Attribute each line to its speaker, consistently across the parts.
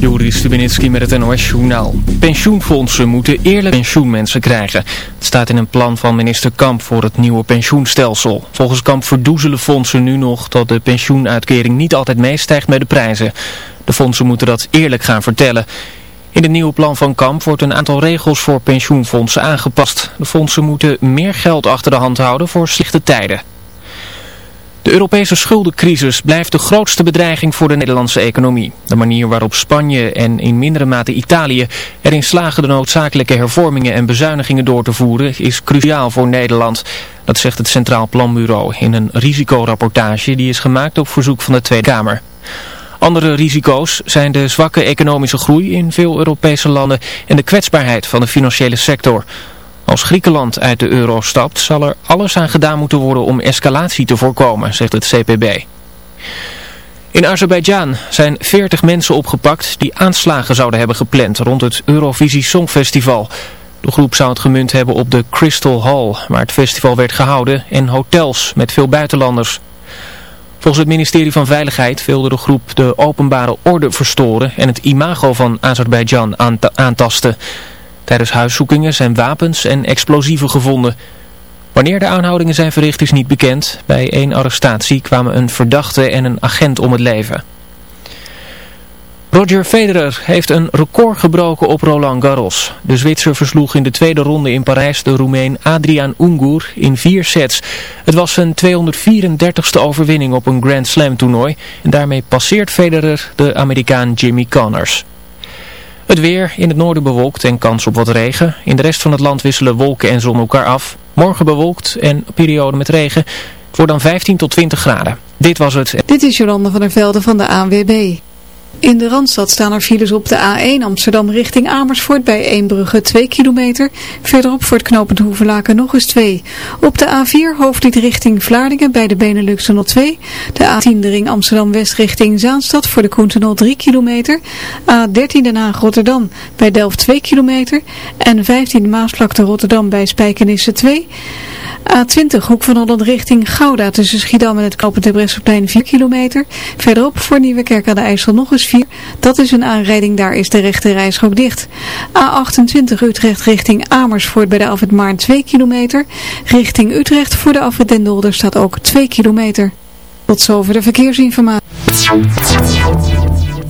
Speaker 1: Joris Stubenitski met het NOS-journaal. Pensioenfondsen moeten eerlijk pensioenmensen krijgen. Het staat in een plan van minister Kamp voor het nieuwe pensioenstelsel. Volgens Kamp verdoezelen fondsen nu nog dat de pensioenuitkering niet altijd meestijgt met de prijzen. De fondsen moeten dat eerlijk gaan vertellen. In het nieuwe plan van Kamp wordt een aantal regels voor pensioenfondsen aangepast. De fondsen moeten meer geld achter de hand houden voor slechte tijden. De Europese schuldencrisis blijft de grootste bedreiging voor de Nederlandse economie. De manier waarop Spanje en in mindere mate Italië erin slagen de noodzakelijke hervormingen en bezuinigingen door te voeren is cruciaal voor Nederland. Dat zegt het Centraal Planbureau in een risicorapportage die is gemaakt op verzoek van de Tweede Kamer. Andere risico's zijn de zwakke economische groei in veel Europese landen en de kwetsbaarheid van de financiële sector. Als Griekenland uit de euro stapt, zal er alles aan gedaan moeten worden om escalatie te voorkomen, zegt het CPB. In Azerbeidzjan zijn 40 mensen opgepakt die aanslagen zouden hebben gepland rond het Eurovisie Songfestival. De groep zou het gemunt hebben op de Crystal Hall, waar het festival werd gehouden, en hotels met veel buitenlanders. Volgens het ministerie van Veiligheid wilde de groep de openbare orde verstoren en het imago van Azerbeidzjan aantasten. Tijdens huiszoekingen zijn wapens en explosieven gevonden. Wanneer de aanhoudingen zijn verricht is niet bekend. Bij één arrestatie kwamen een verdachte en een agent om het leven. Roger Federer heeft een record gebroken op Roland Garros. De Zwitser versloeg in de tweede ronde in Parijs de Roemeen Adrian Ungur in vier sets. Het was zijn 234ste overwinning op een Grand Slam toernooi. En daarmee passeert Federer de Amerikaan Jimmy Connors. Het weer in het noorden bewolkt en kans op wat regen. In de rest van het land wisselen wolken en zon elkaar af. Morgen bewolkt en periode met regen. Het wordt dan 15 tot 20 graden. Dit was het.
Speaker 2: Dit is Jolande van der Velde van de ANWB. In de Randstad staan er files op de A1 Amsterdam richting Amersfoort bij Eembrugge 2 kilometer. Verderop voor het knooppunt Hoevelaken nog eens 2. Op de A4 hoofdlied richting Vlaardingen bij de Benelux 02. De A10 de ring Amsterdam West richting Zaanstad voor de Koentunnel 3 kilometer. A13 Den Haag Rotterdam bij Delft 2 kilometer. En 15 Maasvlakte Rotterdam bij Spijkenisse 2. A20 Hoek van Holland richting Gouda tussen Schiedam en het knooppunt Terbrechtseplein 4 kilometer. Verderop voor Nieuwekerk aan de IJssel nog eens 4. Dat is een aanrijding, daar is de rechte reisschok dicht. A28 Utrecht richting Amersfoort bij de Alfred Maarn 2 kilometer. Richting Utrecht voor de Alfred Den Dolder staat ook 2 kilometer. Tot zover de verkeersinformatie.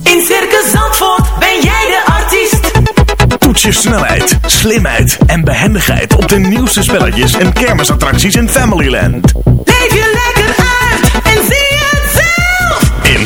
Speaker 3: In Circus Zandvoort ben jij de artiest.
Speaker 4: Toets je snelheid, slimheid en behendigheid op de nieuwste spelletjes en kermisattracties in Familyland.
Speaker 3: Leef je lekker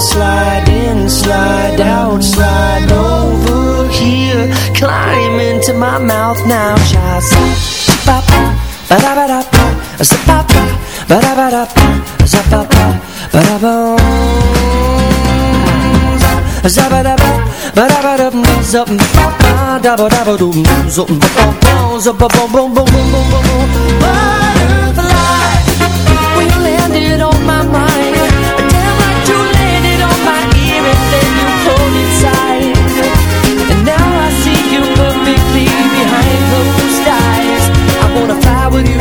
Speaker 5: slide in, slide out, slide over here. Climb into my mouth now, child. Ba ba da ba da ba, ba, da ba da ba, ba ba da ba. Da ba, ba da ba da ba, da ba da ba do, zap ba ba ba, zap landed on my mind. With you,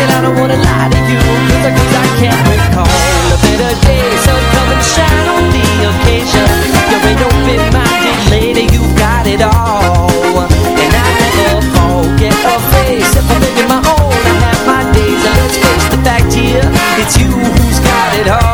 Speaker 5: and I don't wanna lie to you, 'cause I, 'cause I can't recall a better day. So come and shine on the occasion. You're an open-minded lady, you got it all. And I never forget a face. If I'm living my own, I have my days. Let's face the fact here, it's you who's got it all.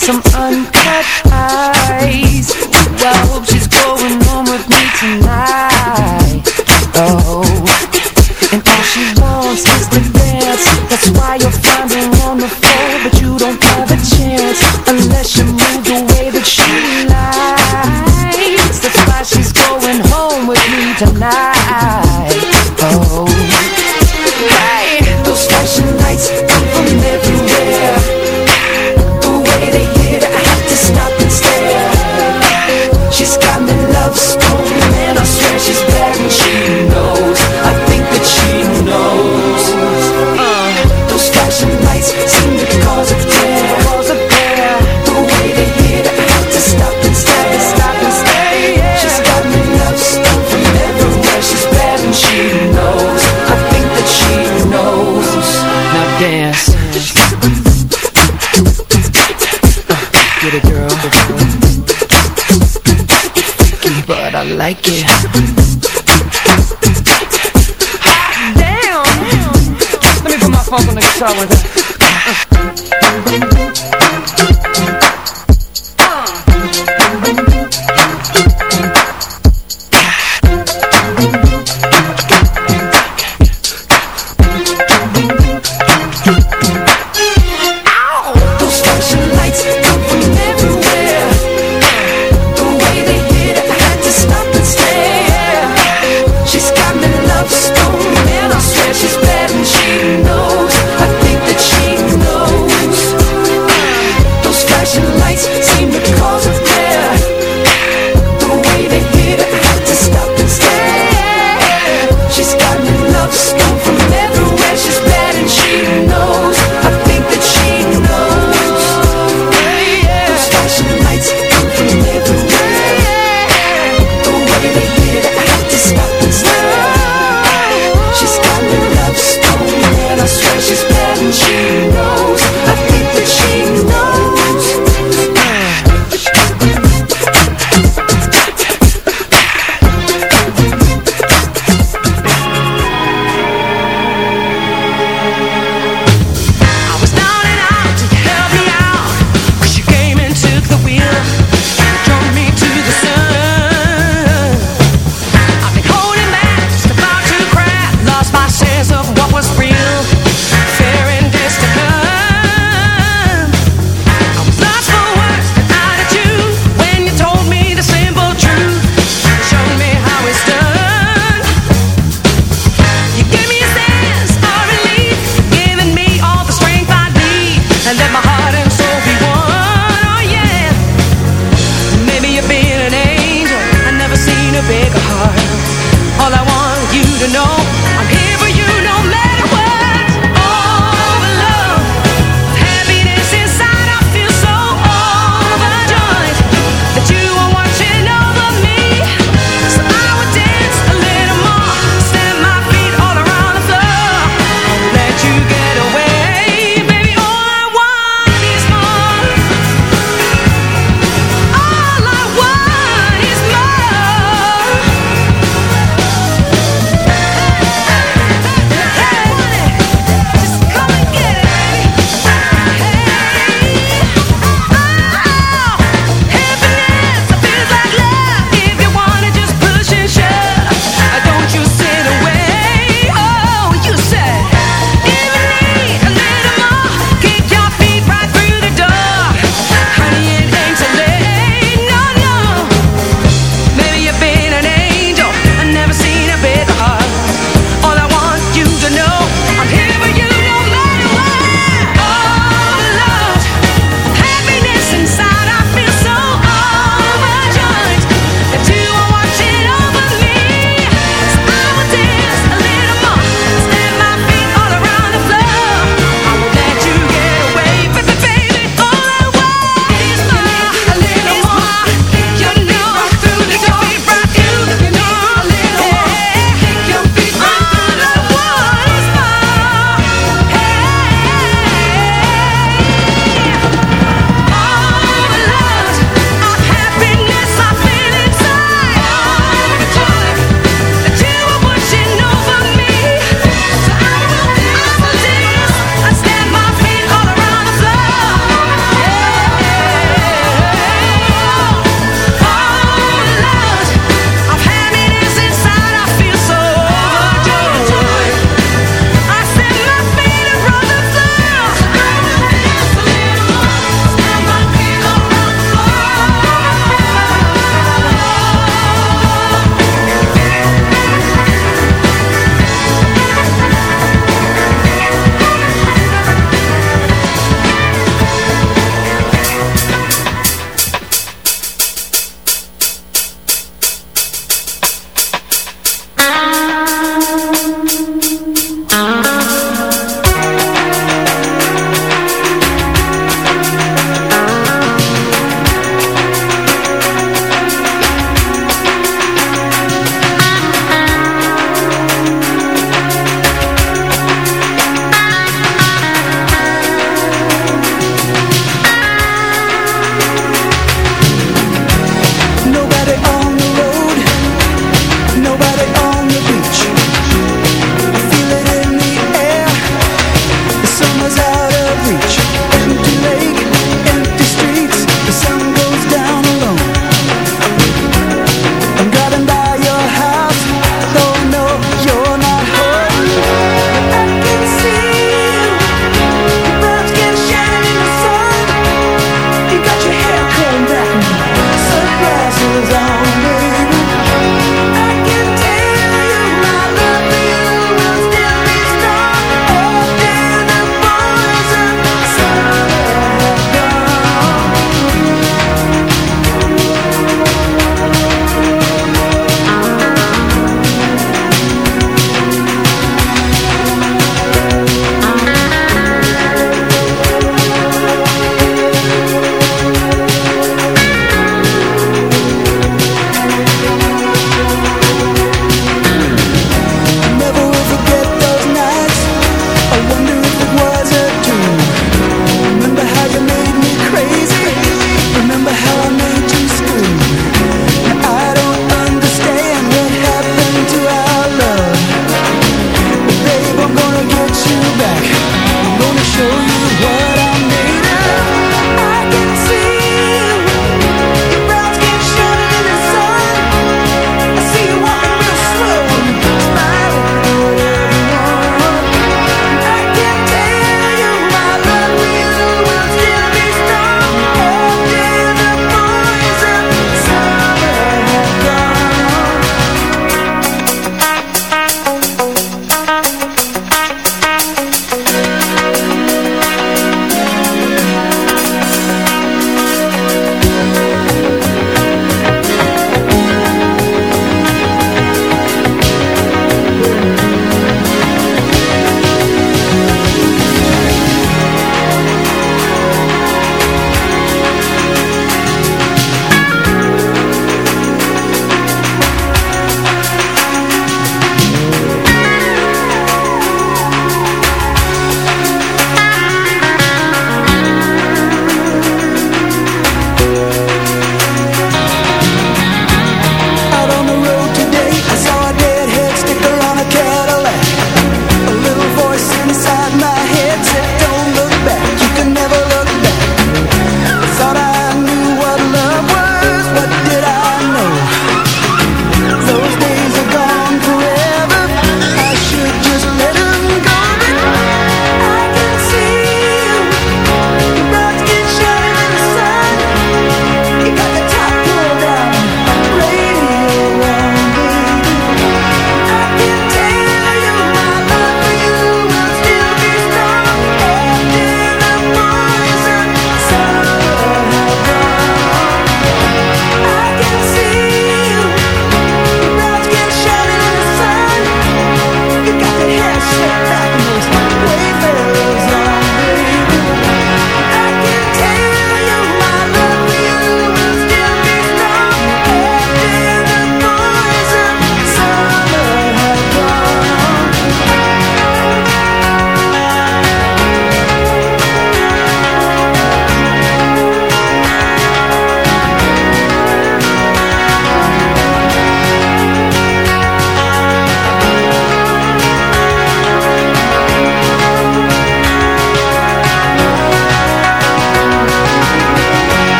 Speaker 6: some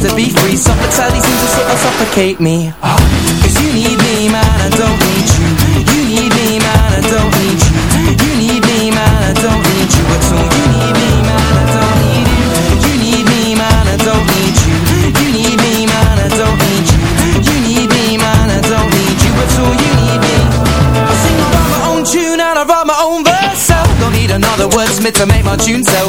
Speaker 7: to be free Hospitality seems to sort of suffocate me. Cause you need me, man, I don't need you. You need me, man, I don't need you. You need me, man, I don't need you at all. You need me, man, I don't need you. You need me, man, I don't need you. You need me, man, I don't need you. You need me, man, I don't need you at all. You need me. I sing I my own tune and I write my own verse. So Don't need another wordsmith to make my tune sell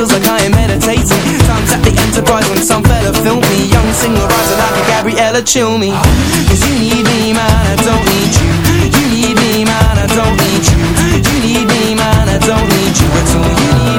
Speaker 7: some fella filmed me. Young single rising like a Gabriella Cilmi. Cause you need me man, I don't need you. You need me man, I don't need you. You need me man, I don't need you at all. You need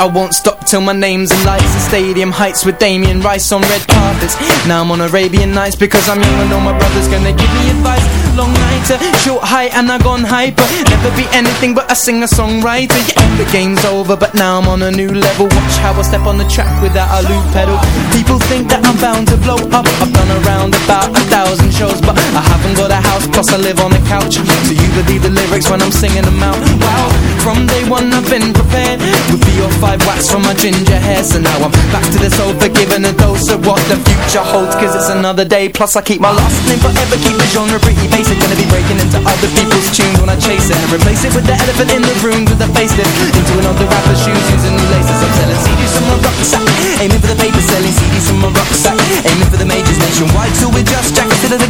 Speaker 7: I won't stop till my name's in lights And stadium heights with Damien Rice on red carpets. Now I'm on Arabian Nights because I'm young and all my brothers gonna give me advice. Long nighter Short height and I gone hyper. Never be anything but a singer-songwriter. Yeah, the game's over but now I'm on a new level. Watch how I step on the track without a loop pedal. People think that I'm bound to blow up. I've done around about a thousand shows But I haven't got a house plus I live on the couch. So you believe the lyrics when I'm singing them out. Wow, from day one I've been prepared. With three or five wax from my ginger hair. So now I'm back to this old forgiving a dose of what the future holds. Cause it's another day Plus I keep my last name. Forever Keep the genre pretty basic. Gonna be breaking into other people's tunes when I chase it. And replace it with the elephant in the room with a facelift. Into another rapper's shoes using new laces. I'm selling CDs from my rucksack Aiming for the paper selling CDs from my rucksack Aiming for the majors nationwide. So we're just jack Instead of to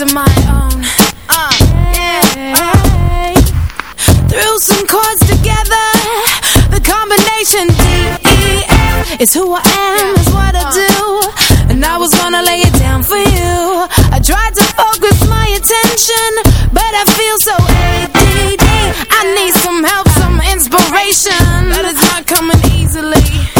Speaker 8: Are my own. Uh, yeah. Threw some chords together. The combination D E F is who I am, is what I do. And I was gonna lay it down for you. I tried to focus my attention, but I feel so ADD. I need some help, some inspiration, but it's not coming easily.